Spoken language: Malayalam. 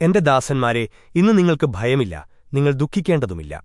എന്റെ ദാസന്മാരെ ഇന്ന് നിങ്ങൾക്ക് ഭയമില്ല നിങ്ങൾ ദുഃഖിക്കേണ്ടതുമില്ല.